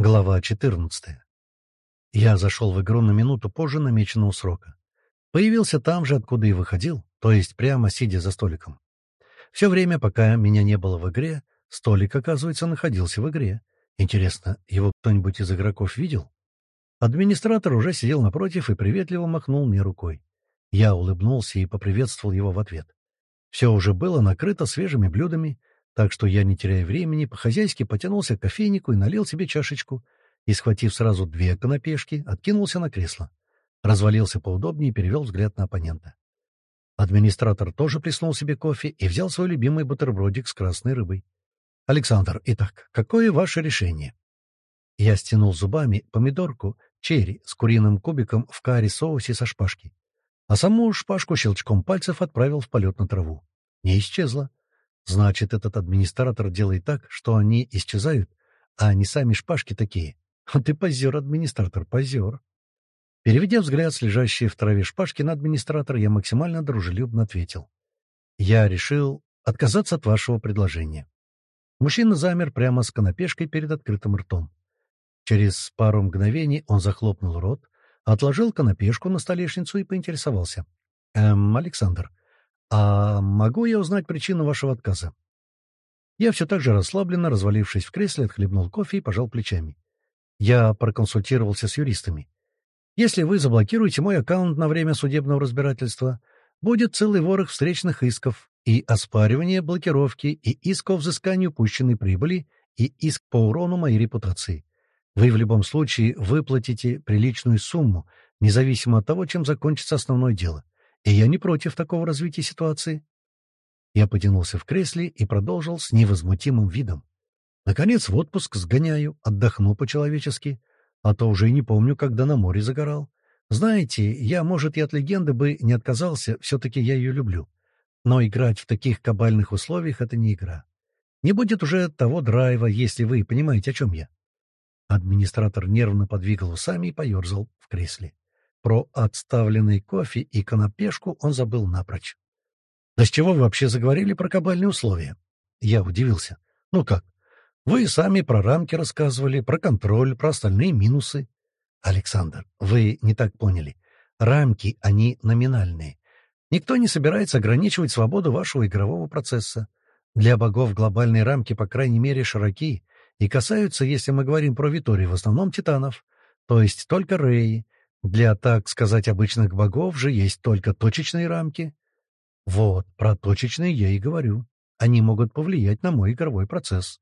Глава 14. Я зашел в игру на минуту позже намеченного срока. Появился там же, откуда и выходил, то есть прямо сидя за столиком. Все время, пока меня не было в игре, столик, оказывается, находился в игре. Интересно, его кто-нибудь из игроков видел? Администратор уже сидел напротив и приветливо махнул мне рукой. Я улыбнулся и поприветствовал его в ответ. Все уже было накрыто свежими блюдами, так что я, не теряя времени, по-хозяйски потянулся к кофейнику и налил себе чашечку, и, схватив сразу две канапешки, откинулся на кресло. Развалился поудобнее и перевел взгляд на оппонента. Администратор тоже плеснул себе кофе и взял свой любимый бутербродик с красной рыбой. «Александр, итак, какое ваше решение?» Я стянул зубами помидорку, черри с куриным кубиком в карри-соусе со шпажки, а саму шпажку щелчком пальцев отправил в полет на траву. Не исчезла. Значит, этот администратор делает так, что они исчезают, а не сами шпажки такие. Ты позер, администратор, позер. Переведя взгляд с лежащей в траве шпажки на администратора, я максимально дружелюбно ответил. Я решил отказаться от вашего предложения. Мужчина замер прямо с канапешкой перед открытым ртом. Через пару мгновений он захлопнул рот, отложил канапешку на столешницу и поинтересовался. «Эм, Александр, «А могу я узнать причину вашего отказа?» Я все так же расслабленно, развалившись в кресле, отхлебнул кофе и пожал плечами. Я проконсультировался с юристами. Если вы заблокируете мой аккаунт на время судебного разбирательства, будет целый ворох встречных исков и оспаривание блокировки, и иск о взыскании упущенной прибыли, и иск по урону моей репутации. Вы в любом случае выплатите приличную сумму, независимо от того, чем закончится основное дело и я не против такого развития ситуации. Я потянулся в кресле и продолжил с невозмутимым видом. Наконец в отпуск сгоняю, отдохну по-человечески, а то уже и не помню, когда на море загорал. Знаете, я, может, и от легенды бы не отказался, все-таки я ее люблю. Но играть в таких кабальных условиях — это не игра. Не будет уже того драйва, если вы понимаете, о чем я. Администратор нервно подвигал усами и поерзал в кресле. Про отставленный кофе и конопешку он забыл напрочь. «Да с чего вы вообще заговорили про кабальные условия?» Я удивился. «Ну как? Вы сами про рамки рассказывали, про контроль, про остальные минусы». «Александр, вы не так поняли. Рамки, они номинальные. Никто не собирается ограничивать свободу вашего игрового процесса. Для богов глобальные рамки, по крайней мере, широки и касаются, если мы говорим про Виторию, в основном титанов, то есть только Реи, для, так сказать, обычных богов же есть только точечные рамки. Вот, про точечные я и говорю. Они могут повлиять на мой игровой процесс.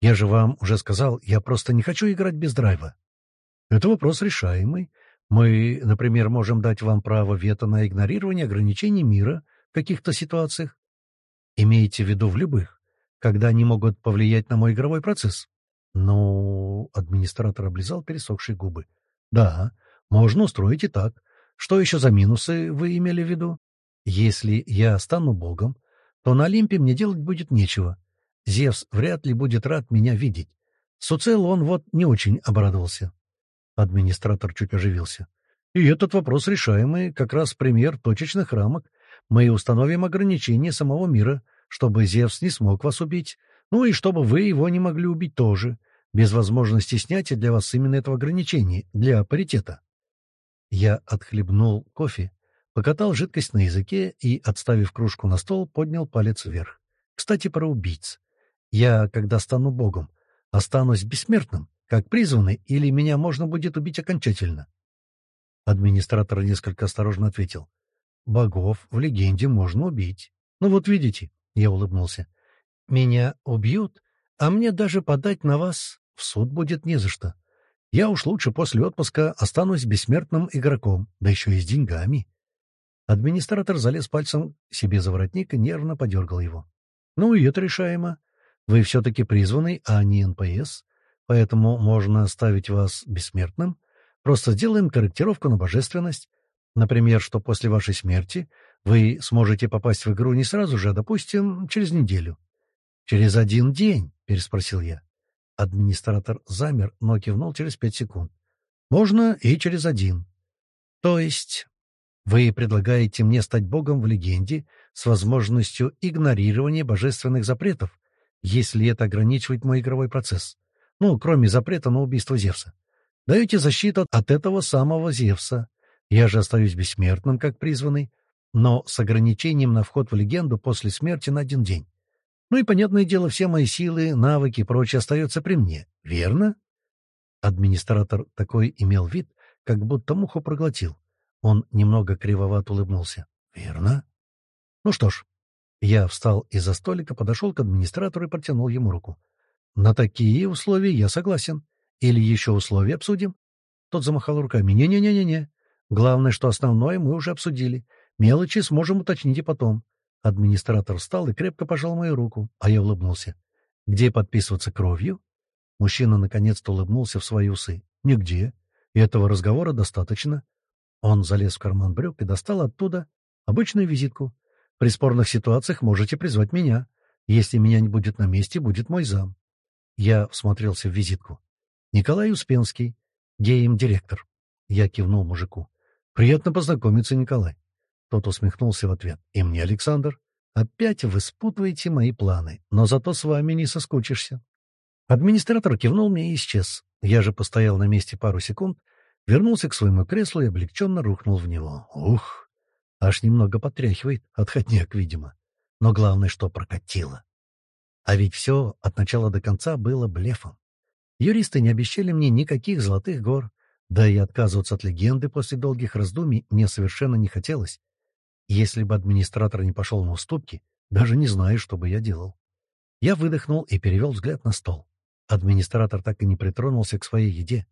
Я же вам уже сказал, я просто не хочу играть без драйва. Это вопрос решаемый. Мы, например, можем дать вам право вето на игнорирование ограничений мира в каких-то ситуациях. Имеете в виду в любых, когда они могут повлиять на мой игровой процесс? Ну, администратор облизал пересохшие губы. Да, можно устроить и так. Что еще за минусы вы имели в виду? Если я стану богом, то на Олимпе мне делать будет нечего. Зевс вряд ли будет рад меня видеть. Суцел он вот не очень обрадовался. Администратор чуть оживился. И этот вопрос решаемый, как раз пример точечных рамок. Мы установим ограничения самого мира, чтобы Зевс не смог вас убить, ну и чтобы вы его не могли убить тоже, без возможности снятия для вас именно этого ограничения, для паритета. Я отхлебнул кофе, покатал жидкость на языке и, отставив кружку на стол, поднял палец вверх. Кстати, про убийц. Я, когда стану богом, останусь бессмертным, как призванный, или меня можно будет убить окончательно? Администратор несколько осторожно ответил. Богов в легенде можно убить. Ну вот видите, я улыбнулся. Меня убьют, а мне даже подать на вас в суд будет не за что. Я уж лучше после отпуска останусь бессмертным игроком, да еще и с деньгами. Администратор залез пальцем себе за воротник и нервно подергал его. Ну и это решаемо. Вы все-таки призванный, а не НПС, поэтому можно оставить вас бессмертным. Просто сделаем корректировку на божественность. Например, что после вашей смерти вы сможете попасть в игру не сразу же, а, допустим, через неделю. — Через один день? — переспросил я. Администратор замер, но кивнул через пять секунд. «Можно и через один». «То есть вы предлагаете мне стать богом в легенде с возможностью игнорирования божественных запретов, если это ограничивает мой игровой процесс? Ну, кроме запрета на убийство Зевса. Даете защиту от этого самого Зевса. Я же остаюсь бессмертным, как призванный, но с ограничением на вход в легенду после смерти на один день. Ну и, понятное дело, все мои силы, навыки и прочее остаются при мне. Верно? Администратор такой имел вид, как будто муху проглотил. Он немного кривовато улыбнулся. «Верно?» «Ну что ж». Я встал из-за столика, подошел к администратору и протянул ему руку. «На такие условия я согласен. Или еще условия обсудим?» Тот замахал руками. «Не-не-не-не-не. Главное, что основное мы уже обсудили. Мелочи сможем уточнить и потом». Администратор встал и крепко пожал мою руку, а я улыбнулся. «Где подписываться кровью?» Мужчина наконец-то улыбнулся в свои усы. «Нигде. И этого разговора достаточно». Он залез в карман брюк и достал оттуда обычную визитку. «При спорных ситуациях можете призвать меня. Если меня не будет на месте, будет мой зам». Я всмотрелся в визитку. «Николай Успенский, геем-директор». Я кивнул мужику. «Приятно познакомиться, Николай». Тот усмехнулся в ответ. «И мне, Александр. Опять вы спутываете мои планы, но зато с вами не соскучишься». Администратор кивнул мне и исчез. Я же постоял на месте пару секунд, вернулся к своему креслу и облегченно рухнул в него. Ух! Аж немного потряхивает, отходняк, видимо. Но главное, что прокатило. А ведь все от начала до конца было блефом. Юристы не обещали мне никаких золотых гор, да и отказываться от легенды после долгих раздумий мне совершенно не хотелось. Если бы администратор не пошел на уступки, даже не знаю, что бы я делал. Я выдохнул и перевел взгляд на стол. Администратор так и не притронулся к своей еде.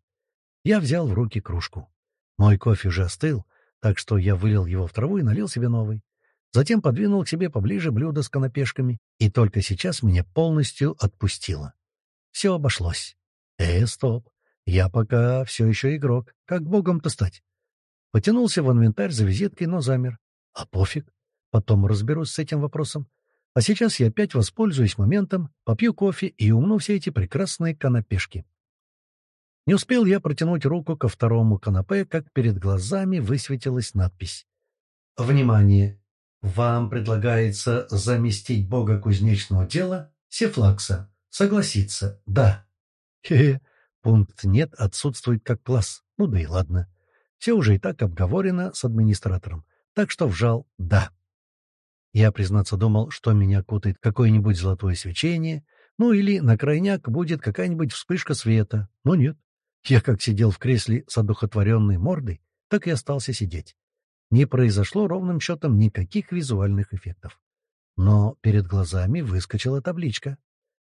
Я взял в руки кружку. Мой кофе уже остыл, так что я вылил его в траву и налил себе новый. Затем подвинул к себе поближе блюдо с канапешками, и только сейчас меня полностью отпустило. Все обошлось. Э, стоп. Я пока все еще игрок. Как богом-то стать? Потянулся в инвентарь за визиткой, но замер. А пофиг. Потом разберусь с этим вопросом. А сейчас я опять воспользуюсь моментом, попью кофе и умну все эти прекрасные канапешки. Не успел я протянуть руку ко второму канапе, как перед глазами высветилась надпись. «Внимание! Вам предлагается заместить бога кузнечного дела Сефлакса. Согласиться? Да». Хе-хе. Пункт «нет» отсутствует как класс. Ну да и ладно. Все уже и так обговорено с администратором. Так что вжал «да». Я, признаться, думал, что меня кутает какое-нибудь золотое свечение, ну или на крайняк будет какая-нибудь вспышка света. Но нет. Я как сидел в кресле с одухотворенной мордой, так и остался сидеть. Не произошло ровным счетом никаких визуальных эффектов. Но перед глазами выскочила табличка.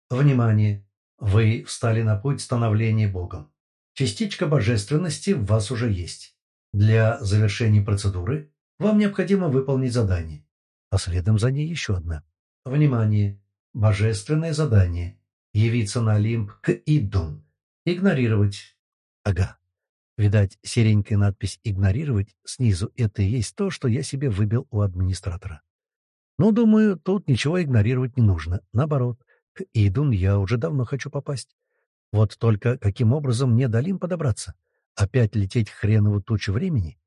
«Внимание! Вы встали на путь становления Богом. Частичка божественности в вас уже есть. Для завершения процедуры вам необходимо выполнить задание а следом за ней еще одна. Внимание! Божественное задание. Явиться на Олимп к Иддун. Игнорировать. Ага. Видать, серенькая надпись «Игнорировать» снизу — это и есть то, что я себе выбил у администратора. Ну, думаю, тут ничего игнорировать не нужно. Наоборот, к Идун я уже давно хочу попасть. Вот только каким образом мне до Олимпа добраться? Опять лететь хренову тучу времени?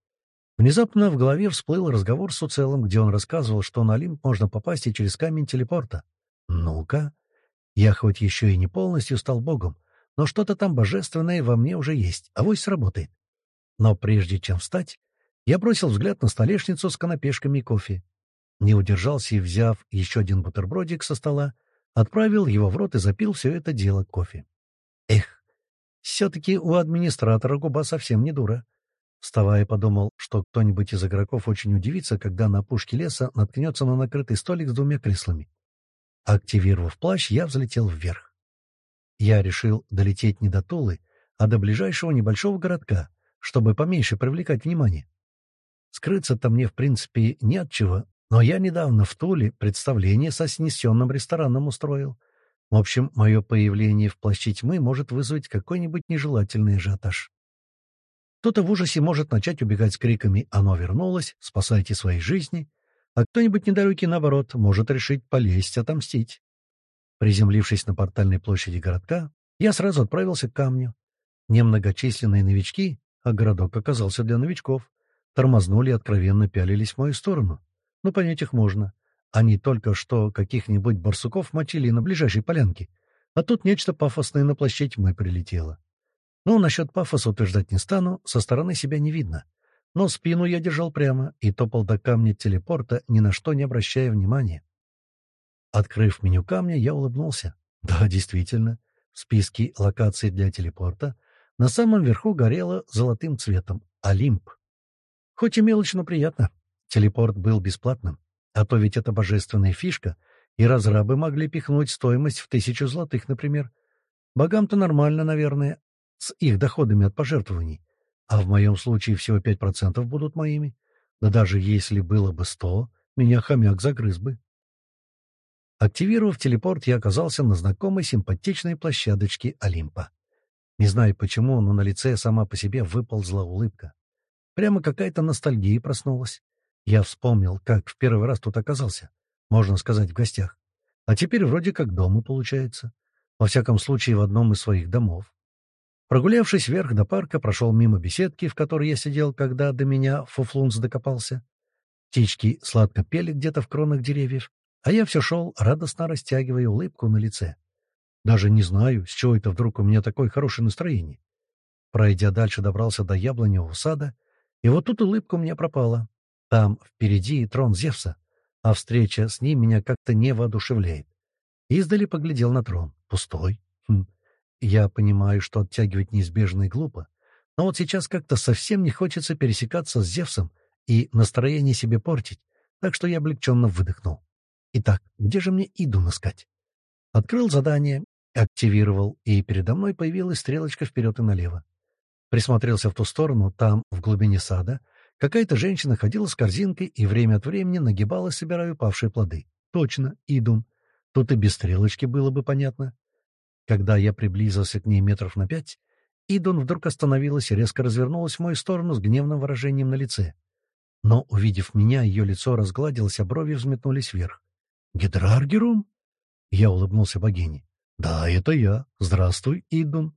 Внезапно в голове всплыл разговор с Уцелом, где он рассказывал, что на Олимп можно попасть и через камень телепорта. Ну-ка. Я хоть еще и не полностью стал богом, но что-то там божественное во мне уже есть, а авось сработает. Но прежде чем встать, я бросил взгляд на столешницу с канапешками и кофе. Не удержался и, взяв еще один бутербродик со стола, отправил его в рот и запил все это дело кофе. Эх, все-таки у администратора губа совсем не дура. Вставая, подумал, что кто-нибудь из игроков очень удивится, когда на опушке леса наткнется на накрытый столик с двумя креслами. Активировав плащ, я взлетел вверх. Я решил долететь не до Тулы, а до ближайшего небольшого городка, чтобы поменьше привлекать внимание. Скрыться-то мне, в принципе, не от чего, но я недавно в Туле представление со снесенным рестораном устроил. В общем, мое появление в плаще тьмы может вызвать какой-нибудь нежелательный ажиотаж. Кто-то в ужасе может начать убегать с криками «Оно вернулось! Спасайте свои жизни!» А кто-нибудь недалекий, наоборот, может решить полезть, отомстить. Приземлившись на портальной площади городка, я сразу отправился к камню. Немногочисленные новички, а городок оказался для новичков, тормознули и откровенно пялились в мою сторону. Ну, понять их можно. Они только что каких-нибудь барсуков мочили на ближайшей полянке. А тут нечто пафосное на плаще тьмы прилетело. Ну, насчет пафоса утверждать не стану, со стороны себя не видно. Но спину я держал прямо и топал до камня телепорта, ни на что не обращая внимания. Открыв меню камня, я улыбнулся. Да, действительно, в списке локаций для телепорта на самом верху горело золотым цветом «Олимп». Хоть и мелочь, но приятно. Телепорт был бесплатным. А то ведь это божественная фишка, и разрабы могли пихнуть стоимость в тысячу золотых, например. Богам-то нормально, наверное, с их доходами от пожертвований. А в моем случае всего пять процентов будут моими. Да даже если было бы сто, меня хомяк загрыз бы. Активировав телепорт, я оказался на знакомой симпатичной площадочке Олимпа. Не знаю почему, но на лице сама по себе выползла улыбка. Прямо какая-то ностальгия проснулась. Я вспомнил, как в первый раз тут оказался, можно сказать, в гостях. А теперь вроде как дома получается. Во всяком случае, в одном из своих домов. Прогулявшись вверх до парка, прошел мимо беседки, в которой я сидел, когда до меня Фуфлунс докопался. Птички сладко пели где-то в кронах деревьев, а я все шел, радостно растягивая улыбку на лице. Даже не знаю, с чего это вдруг у меня такое хорошее настроение. Пройдя дальше, добрался до яблоневого сада, и вот тут улыбка у меня пропала. Там впереди трон Зевса, а встреча с ним меня как-то не воодушевляет. Издали поглядел на трон. Пустой. Хм. Я понимаю, что оттягивать неизбежно и глупо, но вот сейчас как-то совсем не хочется пересекаться с Зевсом и настроение себе портить, так что я облегченно выдохнул. Итак, где же мне Иду искать? Открыл задание, активировал, и передо мной появилась стрелочка вперед и налево. Присмотрелся в ту сторону, там, в глубине сада, какая-то женщина ходила с корзинкой и время от времени нагибалась, собирая упавшие плоды. Точно, Идун. Тут и без стрелочки было бы понятно. Когда я приблизился к ней метров на пять, Идун вдруг остановилась и резко развернулась в мою сторону с гневным выражением на лице. Но, увидев меня, ее лицо разгладилось, а брови взметнулись вверх. «Гидраргерум?» Я улыбнулся богине. «Да, это я. Здравствуй, Идун».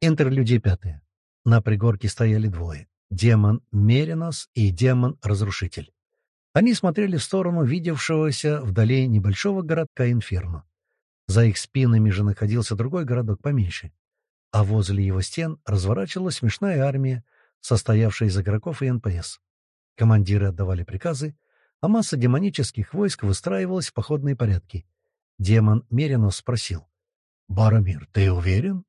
Интерлюдия пятая. На пригорке стояли двое. Демон Меринос и демон-разрушитель. Они смотрели в сторону видевшегося вдали небольшого городка Инферно. За их спинами же находился другой городок поменьше. А возле его стен разворачивалась смешанная армия, состоявшая из игроков и НПС. Командиры отдавали приказы, а масса демонических войск выстраивалась в походные порядки. Демон Меринос спросил. «Барамир, ты уверен?»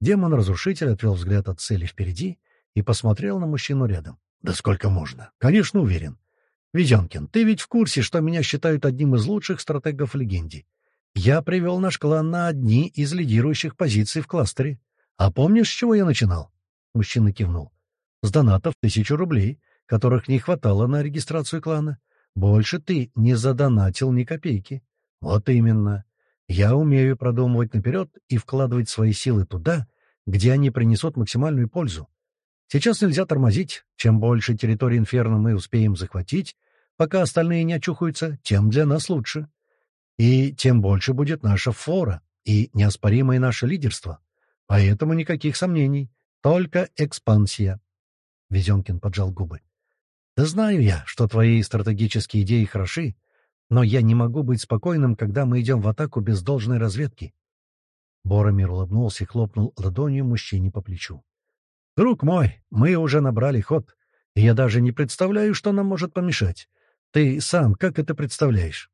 Демон-разрушитель отвел взгляд от цели впереди и посмотрел на мужчину рядом. «Да сколько можно? Конечно, уверен. Веденкин, ты ведь в курсе, что меня считают одним из лучших стратегов в легенде. Я привел наш клан на одни из лидирующих позиций в кластере. А помнишь, с чего я начинал?» Мужчина кивнул. «С донатов тысячу рублей, которых не хватало на регистрацию клана. Больше ты не задонатил ни копейки. Вот именно. Я умею продумывать наперед и вкладывать свои силы туда, где они принесут максимальную пользу. Сейчас нельзя тормозить. Чем больше территории Инферно мы успеем захватить, пока остальные не очухаются, тем для нас лучше. И тем больше будет наша фора и неоспоримое наше лидерство. Поэтому никаких сомнений, только экспансия. Везенкин поджал губы. Да знаю я, что твои стратегические идеи хороши, но я не могу быть спокойным, когда мы идем в атаку без должной разведки. Боромир улыбнулся и хлопнул ладонью мужчине по плечу. «Друг мой, мы уже набрали ход, и я даже не представляю, что нам может помешать. Ты сам как это представляешь?»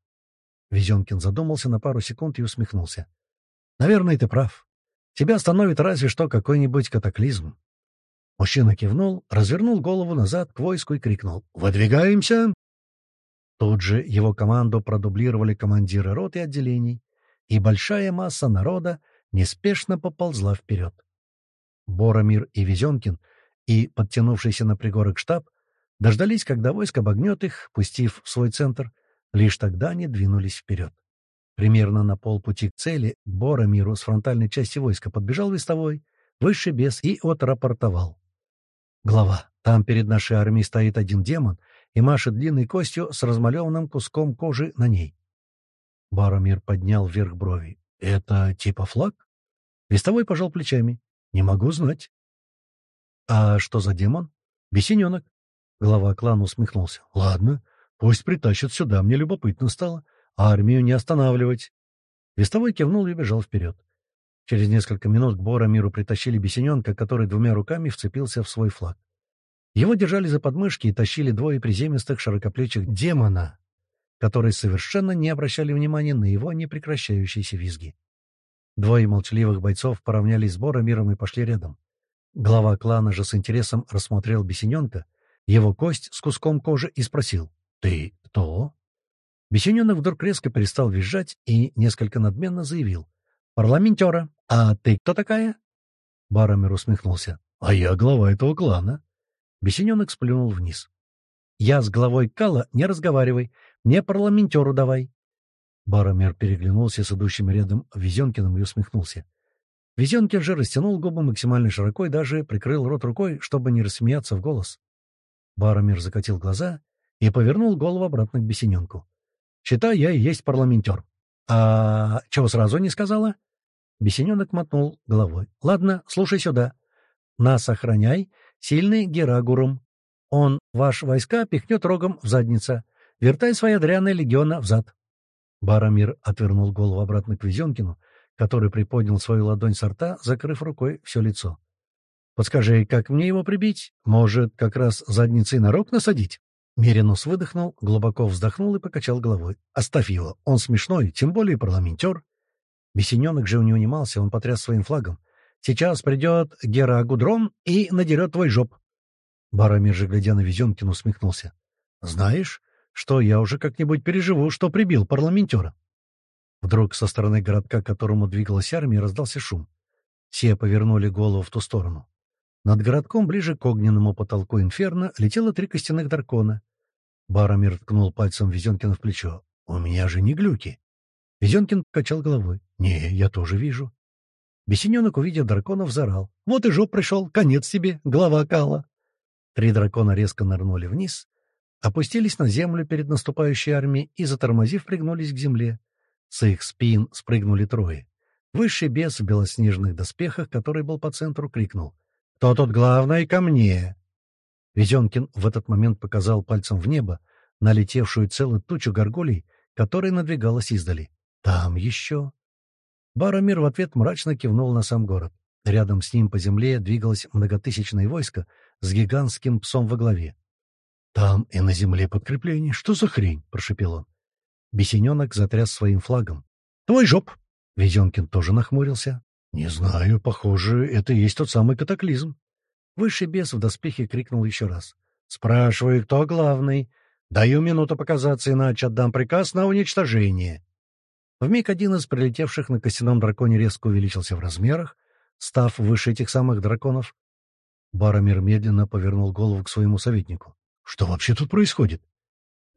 Везенкин задумался на пару секунд и усмехнулся. «Наверное, ты прав. Тебя остановит разве что какой-нибудь катаклизм. Мужчина кивнул, развернул голову назад к войску и крикнул «Выдвигаемся!». Тут же его команду продублировали командиры рот и отделений, и большая масса народа неспешно поползла вперед. Боромир и Везенкин и подтянувшийся на пригорок штаб дождались, когда войско обогнет их, пустив в свой центр, лишь тогда они двинулись вперед. Примерно на полпути к цели Боромиру с фронтальной части войска подбежал вестовой, высший бес и отрапортовал. Глава, там перед нашей армией стоит один демон и машет длинной костью с размалеванным куском кожи на ней. Баромир поднял вверх брови. «Это типа флаг?» Вестовой пожал плечами. «Не могу знать». «А что за демон?» «Бесененок». Глава клана усмехнулся. «Ладно, пусть притащат сюда, мне любопытно стало. Армию не останавливать». Вестовой кивнул и бежал вперед. Через несколько минут к Боромиру притащили бесененка, который двумя руками вцепился в свой флаг. Его держали за подмышки и тащили двое приземистых широкоплечих демона, которые совершенно не обращали внимания на его непрекращающиеся визги. Двое молчаливых бойцов поравнялись с Боромиром и пошли рядом. Глава клана же с интересом рассмотрел бесененка, его кость с куском кожи и спросил «Ты кто?». Бесененок вдруг резко перестал визжать и несколько надменно заявил «Парламентера, а ты кто такая?» Баромер усмехнулся «А я глава этого клана». Бесененок сплюнул вниз. «Я с главой Кала не разговаривай, мне парламентеру давай». Баромер переглянулся с идущим рядом Везенкиным и усмехнулся. Везенкин же растянул губы максимально широко и даже прикрыл рот рукой, чтобы не рассмеяться в голос. Баромер закатил глаза и повернул голову обратно к Бесененку. «Считай, я и есть парламентер». «А чего сразу не сказала?» Бесененок мотнул головой. «Ладно, слушай сюда. Нас охраняй, сильный Герагурум. Он ваш войска пихнет рогом в задница. Вертай свои дряные легиона взад». Барамир отвернул голову обратно к Везенкину, который приподнял свою ладонь с рта, закрыв рукой все лицо. «Подскажи, как мне его прибить? Может, как раз задницей на рог насадить?» Меринус выдохнул, глубоко вздохнул и покачал головой. «Оставь его, он смешной, тем более парламентер». Бесененок же не унимался, он потряс своим флагом. «Сейчас придет Гера Гудрон и надерет твой жоп». Барамир же, глядя на Везенкин, усмехнулся. «Знаешь, что я уже как-нибудь переживу, что прибил парламентера». Вдруг со стороны городка, к которому двигалась армия, раздался шум. Все повернули голову в ту сторону. Над городком, ближе к огненному потолку инферно, летело три костяных дракона. Баромир ткнул пальцем Везенкина в плечо. «У меня же не глюки». Везенкин покачал головой. «Не, я тоже вижу». Бесененок, увидев драконов, заорал. «Вот и жоп пришел! Конец тебе, глава Кала!» Три дракона резко нырнули вниз, опустились на землю перед наступающей армией и, затормозив, пригнулись к земле. С их спин спрыгнули трое. Высший бес в белоснежных доспехах, который был по центру, крикнул. «Кто тут главный? Ко мне!» Везенкин в этот момент показал пальцем в небо, налетевшую целую тучу горгулей, которая надвигалась издали. «Там еще!» Баромир в ответ мрачно кивнул на сам город. Рядом с ним по земле двигалось многотысячное войско с гигантским псом во главе. «Там и на земле подкрепление. Что за хрень?» — прошепел он. Бесененок затряс своим флагом. «Твой жоп!» Везенкин тоже нахмурился. «Не знаю, похоже, это и есть тот самый катаклизм». Высший бес в доспехе крикнул еще раз. «Спрашиваю, кто главный? Даю минуту показаться, иначе отдам приказ на уничтожение». Вмиг один из прилетевших на костяном драконе резко увеличился в размерах, став выше этих самых драконов. Баромир медленно повернул голову к своему советнику. «Что вообще тут происходит?»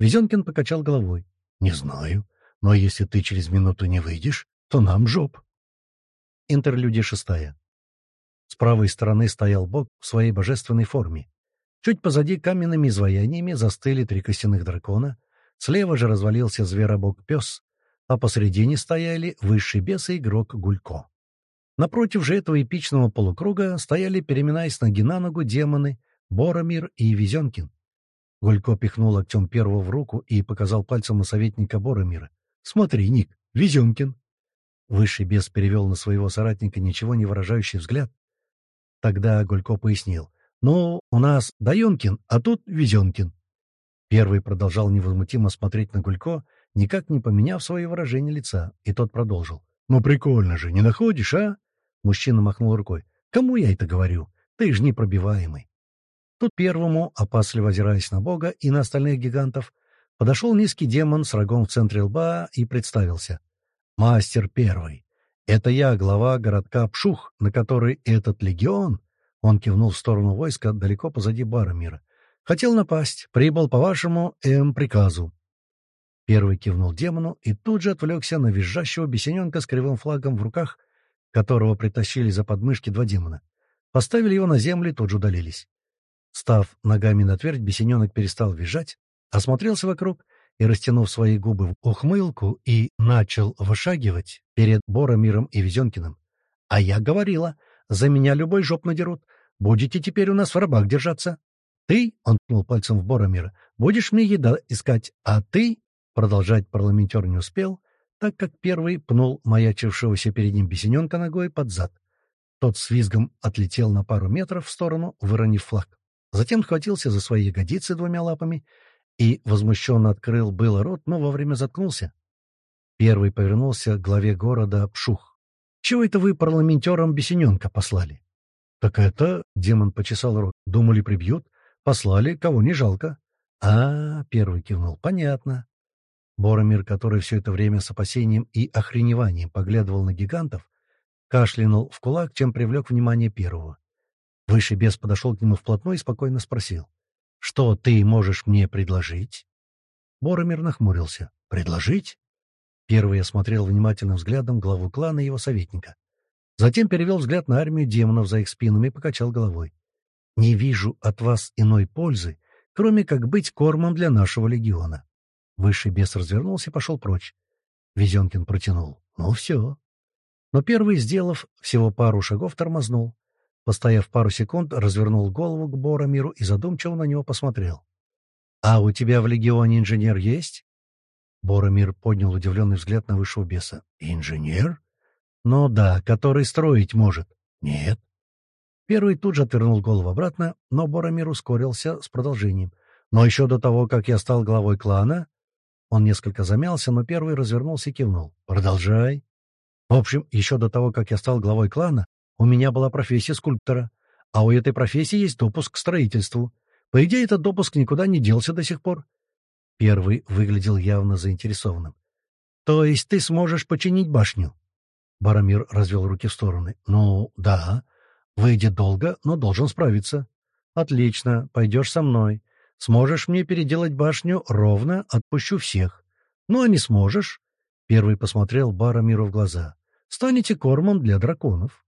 Везенкин покачал головой. «Не знаю, но если ты через минуту не выйдешь, то нам жоп». Интерлюдия шестая. С правой стороны стоял бог в своей божественной форме. Чуть позади каменными изваяниями застыли три костяных дракона, слева же развалился зверобог-пес, а посредине стояли высший бес и игрок Гулько. Напротив же этого эпичного полукруга стояли, переминаясь ноги на ногу, демоны Боромир и Везенкин. Гулько пихнул локтем первого в руку и показал пальцем на советника Боромира. «Смотри, Ник, Везенкин!» Высший бес перевел на своего соратника ничего не выражающий взгляд. Тогда Гулько пояснил. «Ну, у нас Даенкин, а тут Везенкин». Первый продолжал невозмутимо смотреть на Гулько, никак не поменяв свое выражение лица, и тот продолжил. «Ну, прикольно же, не находишь, а?» Мужчина махнул рукой. «Кому я это говорю? Ты же непробиваемый». Тут первому, опасливо озираясь на бога и на остальных гигантов, подошел низкий демон с рогом в центре лба и представился. «Мастер первый. Это я, глава городка Пшух, на который этот легион...» Он кивнул в сторону войска далеко позади Баромира. «Хотел напасть. Прибыл по вашему эм приказу». Первый кивнул демону и тут же отвлекся на визжащего бесененка с кривым флагом в руках, которого притащили за подмышки два демона. Поставили его на землю и тут же удалились. Став ногами на твердь, бесененок перестал визжать, осмотрелся вокруг и, растянув свои губы в ухмылку, и начал вышагивать перед Боромиром и Везенкиным. «А я говорила, за меня любой жоп надерут. Будете теперь у нас в рабах держаться. Ты, — он ткнул пальцем в Боромира, — будешь мне еда искать, а ты, — продолжать парламентер не успел, так как первый пнул маячившегося перед ним бесененка ногой под зад. Тот с визгом отлетел на пару метров в сторону, выронив флаг. Затем схватился за свои ягодицы двумя лапами и возмущенно открыл было рот, но вовремя заткнулся. Первый повернулся к главе города Пшух. «Чего это вы парламентерам бесененка послали?» «Так это...» — демон почесал рот. «Думали, прибьют. Послали, кого не жалко». «А, — первый кивнул, — понятно». Боромир, который все это время с опасением и охреневанием поглядывал на гигантов, кашлянул в кулак, чем привлек внимание первого. Высший бес подошел к нему вплотную и спокойно спросил. «Что ты можешь мне предложить?» Боромир нахмурился. «Предложить?» Первый осмотрел внимательным взглядом главу клана и его советника. Затем перевел взгляд на армию демонов за их спинами и покачал головой. «Не вижу от вас иной пользы, кроме как быть кормом для нашего легиона». Высший бес развернулся и пошел прочь. Везенкин протянул. «Ну все». Но первый, сделав всего пару шагов, тормознул. Постояв пару секунд, развернул голову к Боромиру и задумчиво на него посмотрел. «А у тебя в легионе инженер есть?» Боромир поднял удивленный взгляд на высшего беса. «Инженер?» «Ну да, который строить может». «Нет». Первый тут же отвернул голову обратно, но Боромир ускорился с продолжением. «Но еще до того, как я стал главой клана...» Он несколько замялся, но первый развернулся и кивнул. «Продолжай». «В общем, еще до того, как я стал главой клана, у меня была профессия скульптора, а у этой профессии есть допуск к строительству. По идее, этот допуск никуда не делся до сих пор. Первый выглядел явно заинтересованным. «То есть ты сможешь починить башню?» Барамир развел руки в стороны. «Ну, да. Выйдет долго, но должен справиться». «Отлично. Пойдешь со мной. Сможешь мне переделать башню ровно, отпущу всех. Ну, а не сможешь?» Первый посмотрел Барамиру в глаза. «Станете кормом для драконов».